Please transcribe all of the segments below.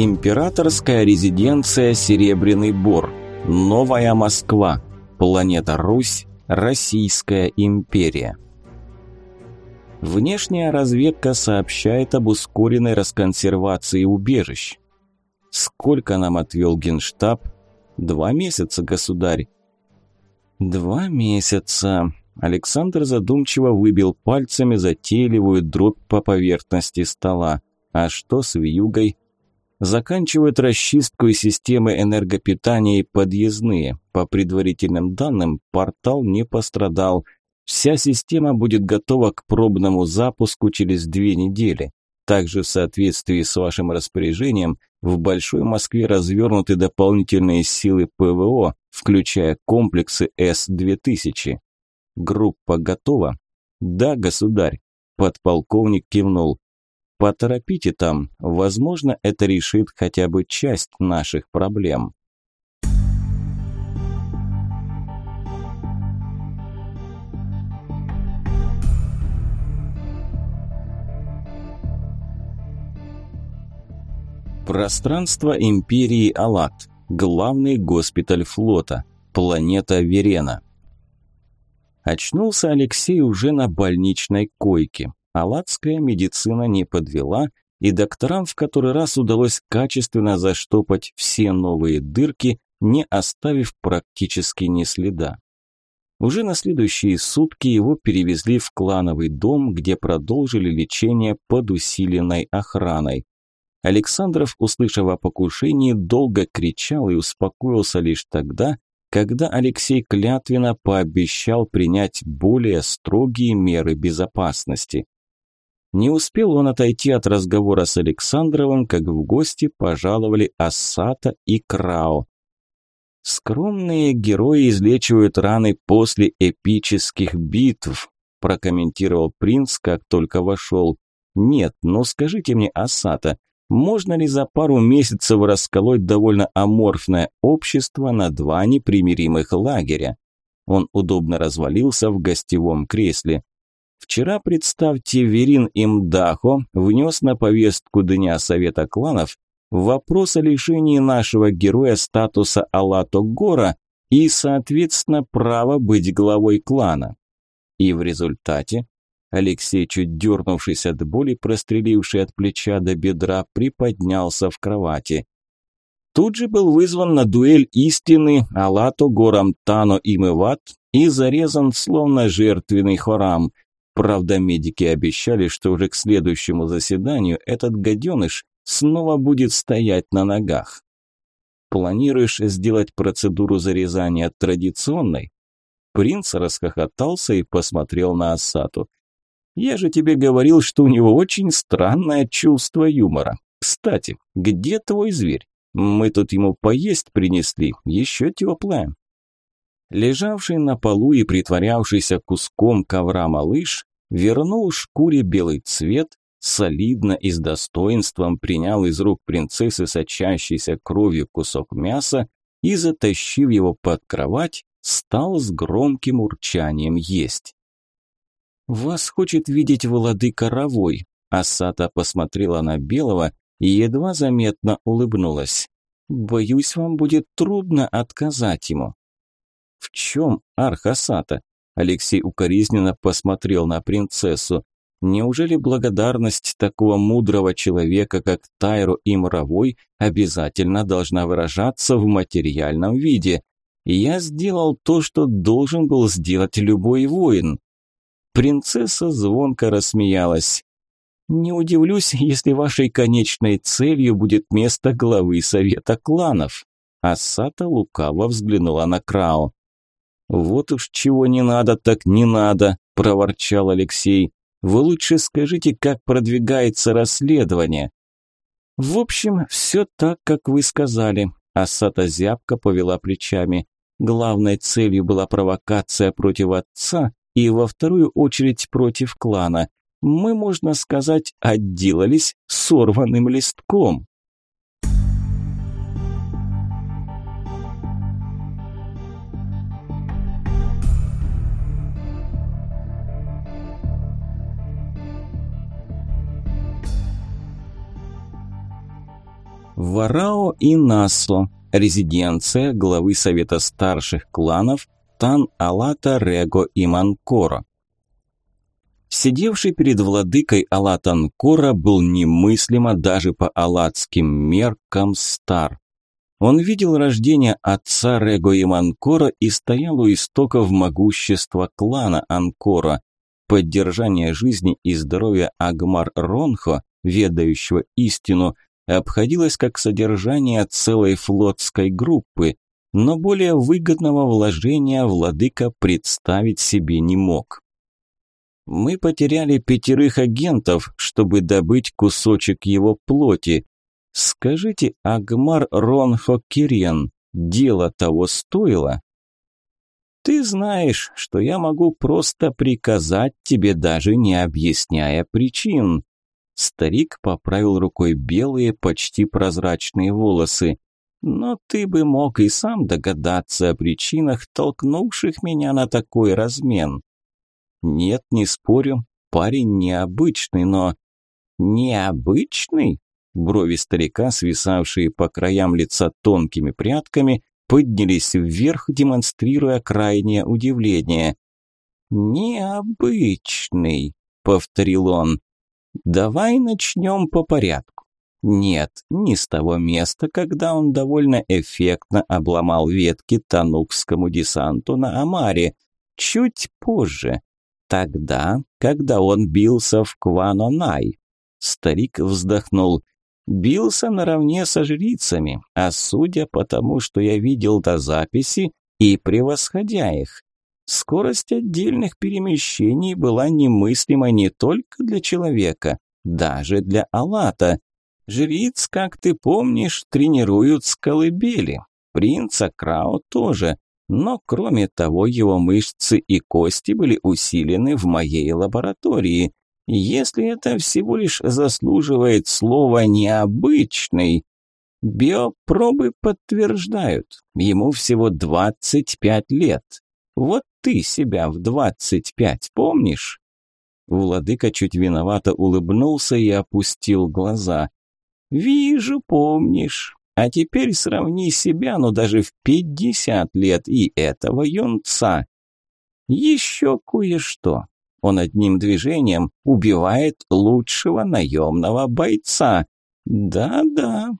Императорская резиденция Серебряный Бор. Новая Москва. Планета Русь. Российская империя. Внешняя разведка сообщает об ускоренной расконсервации убежищ. Сколько нам отвел Генштаб? Два месяца, государь. Два месяца. Александр задумчиво выбил пальцами затейливую дробь по поверхности стола. А что с вьюгой? Заканчивают расчистку системы энергопитания и подъездные. По предварительным данным, портал не пострадал. Вся система будет готова к пробному запуску через две недели. Также в соответствии с вашим распоряжением в Большой Москве развернуты дополнительные силы ПВО, включая комплексы С-2000. Группа готова? Да, государь. Подполковник кивнул. Поторопите там, возможно, это решит хотя бы часть наших проблем. Пространство империи Алат. Главный госпиталь флота. Планета Верена. Очнулся Алексей уже на больничной койке. Алатская медицина не подвела, и докторам в который раз удалось качественно заштопать все новые дырки, не оставив практически ни следа. Уже на следующие сутки его перевезли в клановый дом, где продолжили лечение под усиленной охраной. Александров, услышав о покушении, долго кричал и успокоился лишь тогда, когда Алексей клятвенно пообещал принять более строгие меры безопасности. Не успел он отойти от разговора с Александровым, как в гости пожаловали Ассата и Крао. «Скромные герои излечивают раны после эпических битв», прокомментировал принц, как только вошел. «Нет, но скажите мне, Ассата, можно ли за пару месяцев расколоть довольно аморфное общество на два непримиримых лагеря? Он удобно развалился в гостевом кресле. Вчера, представьте, Верин Имдахо внес на повестку Дня Совета кланов вопрос о лишении нашего героя статуса Алато Гора и, соответственно, права быть главой клана. И в результате Алексей, чуть дернувшись от боли, простреливший от плеча до бедра, приподнялся в кровати. Тут же был вызван на дуэль истины Алато Горам Тано Имыват и зарезан словно жертвенный хорам. Правда, медики обещали, что уже к следующему заседанию этот гаденыш снова будет стоять на ногах. Планируешь сделать процедуру зарезания традиционной? Принц расхохотался и посмотрел на Асату. Я же тебе говорил, что у него очень странное чувство юмора. Кстати, где твой зверь? Мы тут ему поесть принесли, еще теплое. Лежавший на полу и притворявшийся куском ковра малыш вернул шкуре белый цвет, солидно и с достоинством принял из рук принцессы сочащийся кровью кусок мяса и, затащив его под кровать, стал с громким урчанием есть. «Вас хочет видеть владыка Ровой», – Асата посмотрела на Белого и едва заметно улыбнулась. «Боюсь, вам будет трудно отказать ему». «В чем, Архасата?» Алексей укоризненно посмотрел на принцессу. Неужели благодарность такого мудрого человека, как Тайро и Мровой, обязательно должна выражаться в материальном виде? Я сделал то, что должен был сделать любой воин. Принцесса звонко рассмеялась. «Не удивлюсь, если вашей конечной целью будет место главы совета кланов». Асата лукаво взглянула на Крау. «Вот уж чего не надо, так не надо», – проворчал Алексей. «Вы лучше скажите, как продвигается расследование». «В общем, все так, как вы сказали», – Асата зябко повела плечами. «Главной целью была провокация против отца, и во вторую очередь против клана. Мы, можно сказать, отделались сорванным листком. Варао и Насо, резиденция главы Совета старших кланов Тан-Алата, Рего и Манкоро. Сидевший перед владыкой Алатанкора был немыслимо даже по алатским меркам стар. Он видел рождение отца Рего и Манкора и стоял у истоков могущества клана Анкора. Поддержание жизни и здоровья Агмар Ронхо, ведающего истину, обходилось как содержание целой флотской группы, но более выгодного вложения владыка представить себе не мог. Мы потеряли пятерых агентов, чтобы добыть кусочек его плоти. Скажите, Агмар Ронхо Кирен, дело того стоило? Ты знаешь, что я могу просто приказать тебе, даже не объясняя причин. Старик поправил рукой белые, почти прозрачные волосы. Но ты бы мог и сам догадаться о причинах, толкнувших меня на такой размен. Нет, не спорю, парень необычный, но... Необычный? Брови старика, свисавшие по краям лица тонкими прядками, поднялись вверх, демонстрируя крайнее удивление. «Необычный», — повторил он. «Давай начнем по порядку. Нет, не с того места, когда он довольно эффектно обломал ветки танукскому десанту на Амаре. Чуть позже, Тогда, когда он бился в Кванонай. Старик вздохнул. Бился наравне со жрицами, а судя по тому, что я видел до записи, и превосходя их. Скорость отдельных перемещений была немыслима не только для человека, даже для Алата. Жриц, как ты помнишь, тренируют с колыбели. Принца Крау тоже. Но кроме того, его мышцы и кости были усилены в моей лаборатории. Если это всего лишь заслуживает слова «необычный», биопробы подтверждают, ему всего 25 лет. Вот ты себя в 25 помнишь? Владыка чуть виновато улыбнулся и опустил глаза. «Вижу, помнишь. А теперь сравни себя, ну даже в пятьдесят лет, и этого юнца. Еще кое-что. Он одним движением убивает лучшего наемного бойца. Да-да.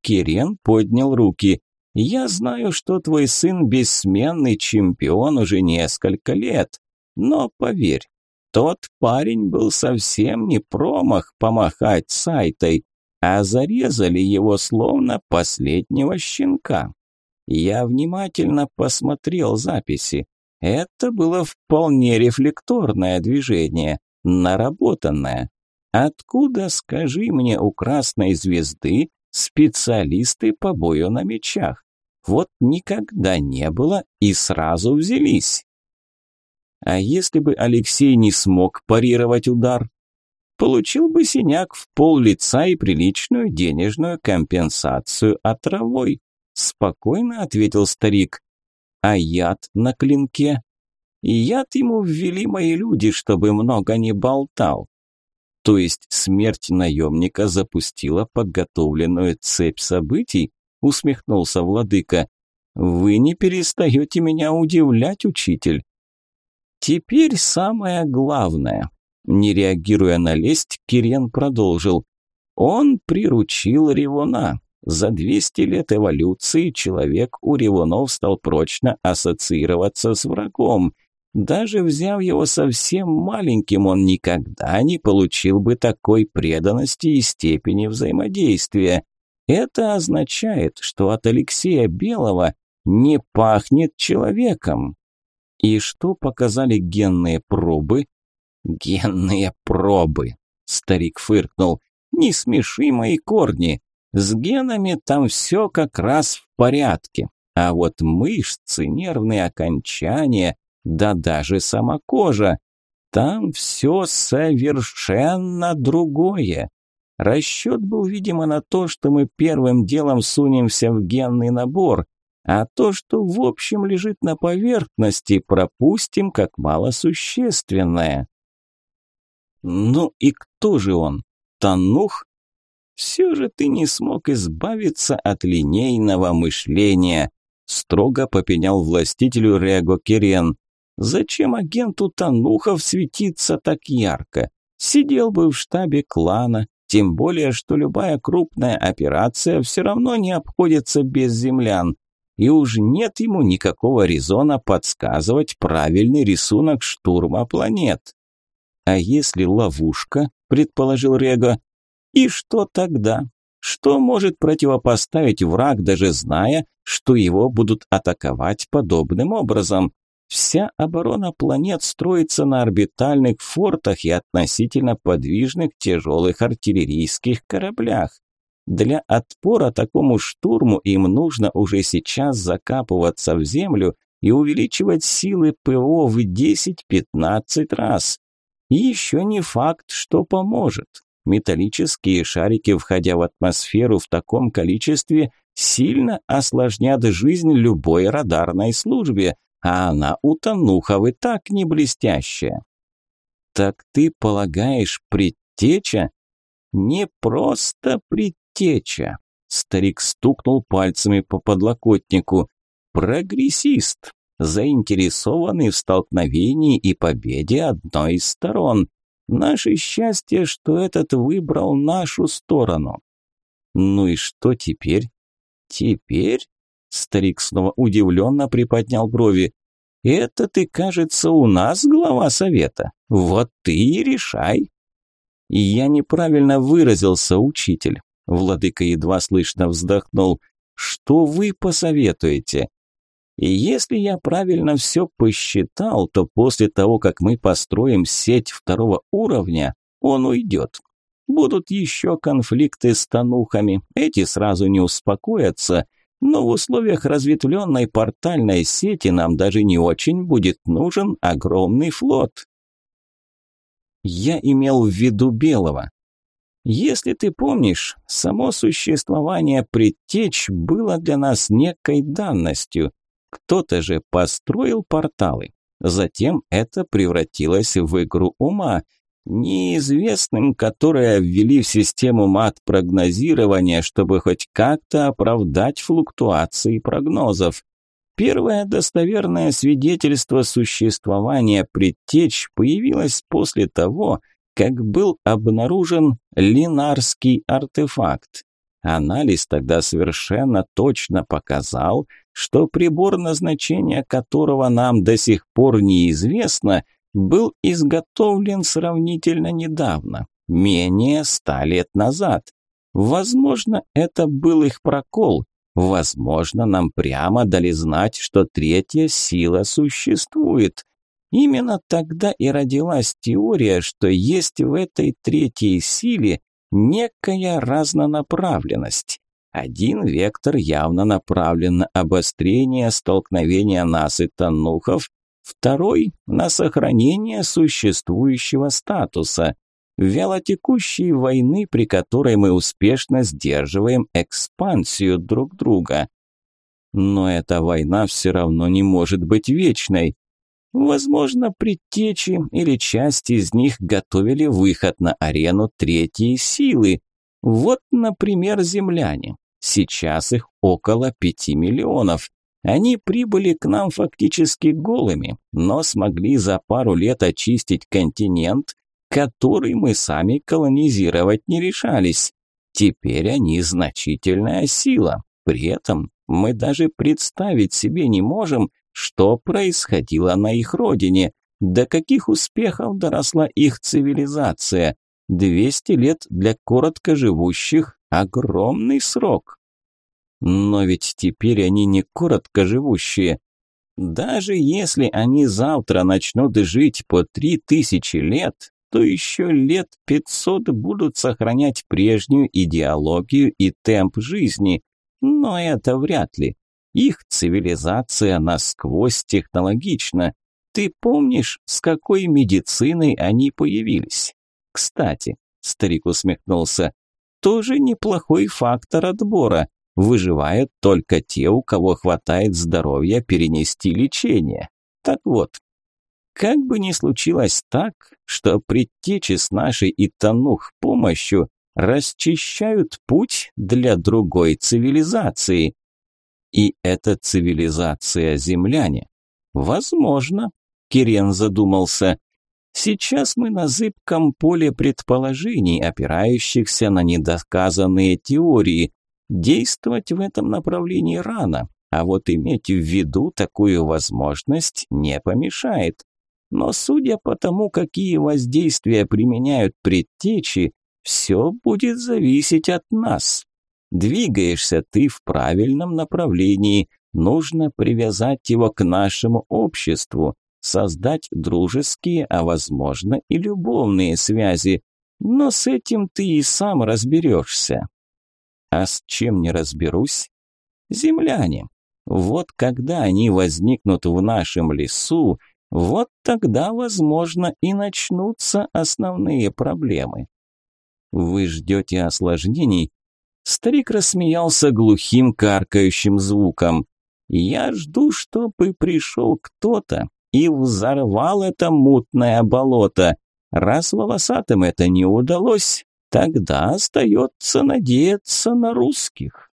Кирен поднял руки. Я знаю, что твой сын бессменный чемпион уже несколько лет. Но поверь, тот парень был совсем не промах помахать сайтой а зарезали его словно последнего щенка. Я внимательно посмотрел записи. Это было вполне рефлекторное движение, наработанное. Откуда, скажи мне, у Красной Звезды специалисты по бою на мечах? Вот никогда не было и сразу взялись. А если бы Алексей не смог парировать удар? получил бы синяк в пол лица и приличную денежную компенсацию отравой, спокойно ответил старик. А яд на клинке? Яд ему ввели мои люди, чтобы много не болтал. То есть смерть наемника запустила подготовленную цепь событий? Усмехнулся владыка. Вы не перестаете меня удивлять, учитель. Теперь самое главное. Не реагируя на лесть, Кирен продолжил. Он приручил Ревуна. За 200 лет эволюции человек у Ревунов стал прочно ассоциироваться с врагом. Даже взяв его совсем маленьким, он никогда не получил бы такой преданности и степени взаимодействия. Это означает, что от Алексея Белого не пахнет человеком. И что показали генные пробы? «Генные пробы!» – старик фыркнул. «Не смеши мои корни. С генами там все как раз в порядке. А вот мышцы, нервные окончания, да даже сама кожа, там все совершенно другое. Расчет был, видимо, на то, что мы первым делом сунемся в генный набор, а то, что в общем лежит на поверхности, пропустим как малосущественное. Ну и кто же он? Танух? Все же ты не смог избавиться от линейного мышления, строго попенял властителю Рего Кирен. Зачем агенту Танухов светиться так ярко? Сидел бы в штабе клана, тем более, что любая крупная операция все равно не обходится без землян. И уж нет ему никакого резона подсказывать правильный рисунок штурма планет. А если ловушка, предположил Рега, и что тогда? Что может противопоставить враг, даже зная, что его будут атаковать подобным образом? Вся оборона планет строится на орбитальных фортах и относительно подвижных тяжелых артиллерийских кораблях. Для отпора такому штурму им нужно уже сейчас закапываться в землю и увеличивать силы ПО в 10-15 раз. И еще не факт, что поможет. Металлические шарики, входя в атмосферу в таком количестве, сильно осложнят жизнь любой радарной службе, а она у Танухов и так не блестящая. Так ты полагаешь, предтеча? Не просто предтеча. Старик стукнул пальцами по подлокотнику. Прогрессист, заинтересованный в столкновении и победе одной из сторон. Наше счастье, что этот выбрал нашу сторону. Ну и что теперь? Теперь Старик снова удивленно приподнял брови. «Это ты, кажется, у нас глава совета. Вот ты и решай». «Я неправильно выразился, учитель». Владыка едва слышно вздохнул. «Что вы посоветуете?» И если я правильно все посчитал, то после того, как мы построим сеть второго уровня, он уйдет. Будут еще конфликты с танухами, эти сразу не успокоятся – но в условиях разветвленной портальной сети нам даже не очень будет нужен огромный флот. Я имел в виду Белого. Если ты помнишь, само существование предтеч было для нас некой данностью. Кто-то же построил порталы. Затем это превратилось в игру ума – неизвестным, которые ввели в систему мат-прогнозирования, чтобы хоть как-то оправдать флуктуации прогнозов. Первое достоверное свидетельство существования предтеч появилось после того, как был обнаружен линарский артефакт. Анализ тогда совершенно точно показал, что прибор назначения которого нам до сих пор неизвестно – был изготовлен сравнительно недавно, менее ста лет назад. Возможно, это был их прокол. Возможно, нам прямо дали знать, что третья сила существует. Именно тогда и родилась теория, что есть в этой третьей силе некая разнонаправленность. Один вектор явно направлен на обострение столкновения нас и танухов, Второй – на сохранение существующего статуса, вялотекущей войны, при которой мы успешно сдерживаем экспансию друг друга. Но эта война все равно не может быть вечной. Возможно, предтечи или часть из них готовили выход на арену третьей силы. Вот, например, земляне. Сейчас их около пяти миллионов. Они прибыли к нам фактически голыми, но смогли за пару лет очистить континент, который мы сами колонизировать не решались. Теперь они значительная сила. При этом мы даже представить себе не можем, что происходило на их родине, до каких успехов доросла их цивилизация. 200 лет для короткоживущих – огромный срок. Но ведь теперь они не короткоживущие. Даже если они завтра начнут жить по три тысячи лет, то еще лет пятьсот будут сохранять прежнюю идеологию и темп жизни. Но это вряд ли. Их цивилизация насквозь технологична. Ты помнишь, с какой медициной они появились? Кстати, старик усмехнулся, тоже неплохой фактор отбора. Выживают только те, у кого хватает здоровья перенести лечение. Так вот, как бы ни случилось так, что предтечи с нашей и Танух помощью расчищают путь для другой цивилизации. И эта цивилизация земляне. Возможно, Кирен задумался. Сейчас мы на зыбком поле предположений, опирающихся на недоказанные теории. Действовать в этом направлении рано, а вот иметь в виду такую возможность не помешает. Но судя по тому, какие воздействия применяют предтечи, все будет зависеть от нас. Двигаешься ты в правильном направлении, нужно привязать его к нашему обществу, создать дружеские, а возможно и любовные связи. Но с этим ты и сам разберешься. А с чем не разберусь? Земляне. Вот когда они возникнут в нашем лесу, вот тогда, возможно, и начнутся основные проблемы. Вы ждете осложнений? Старик рассмеялся глухим каркающим звуком. Я жду, чтобы пришел кто-то и взорвал это мутное болото. Раз волосатым это не удалось, тогда остается надеяться на русских.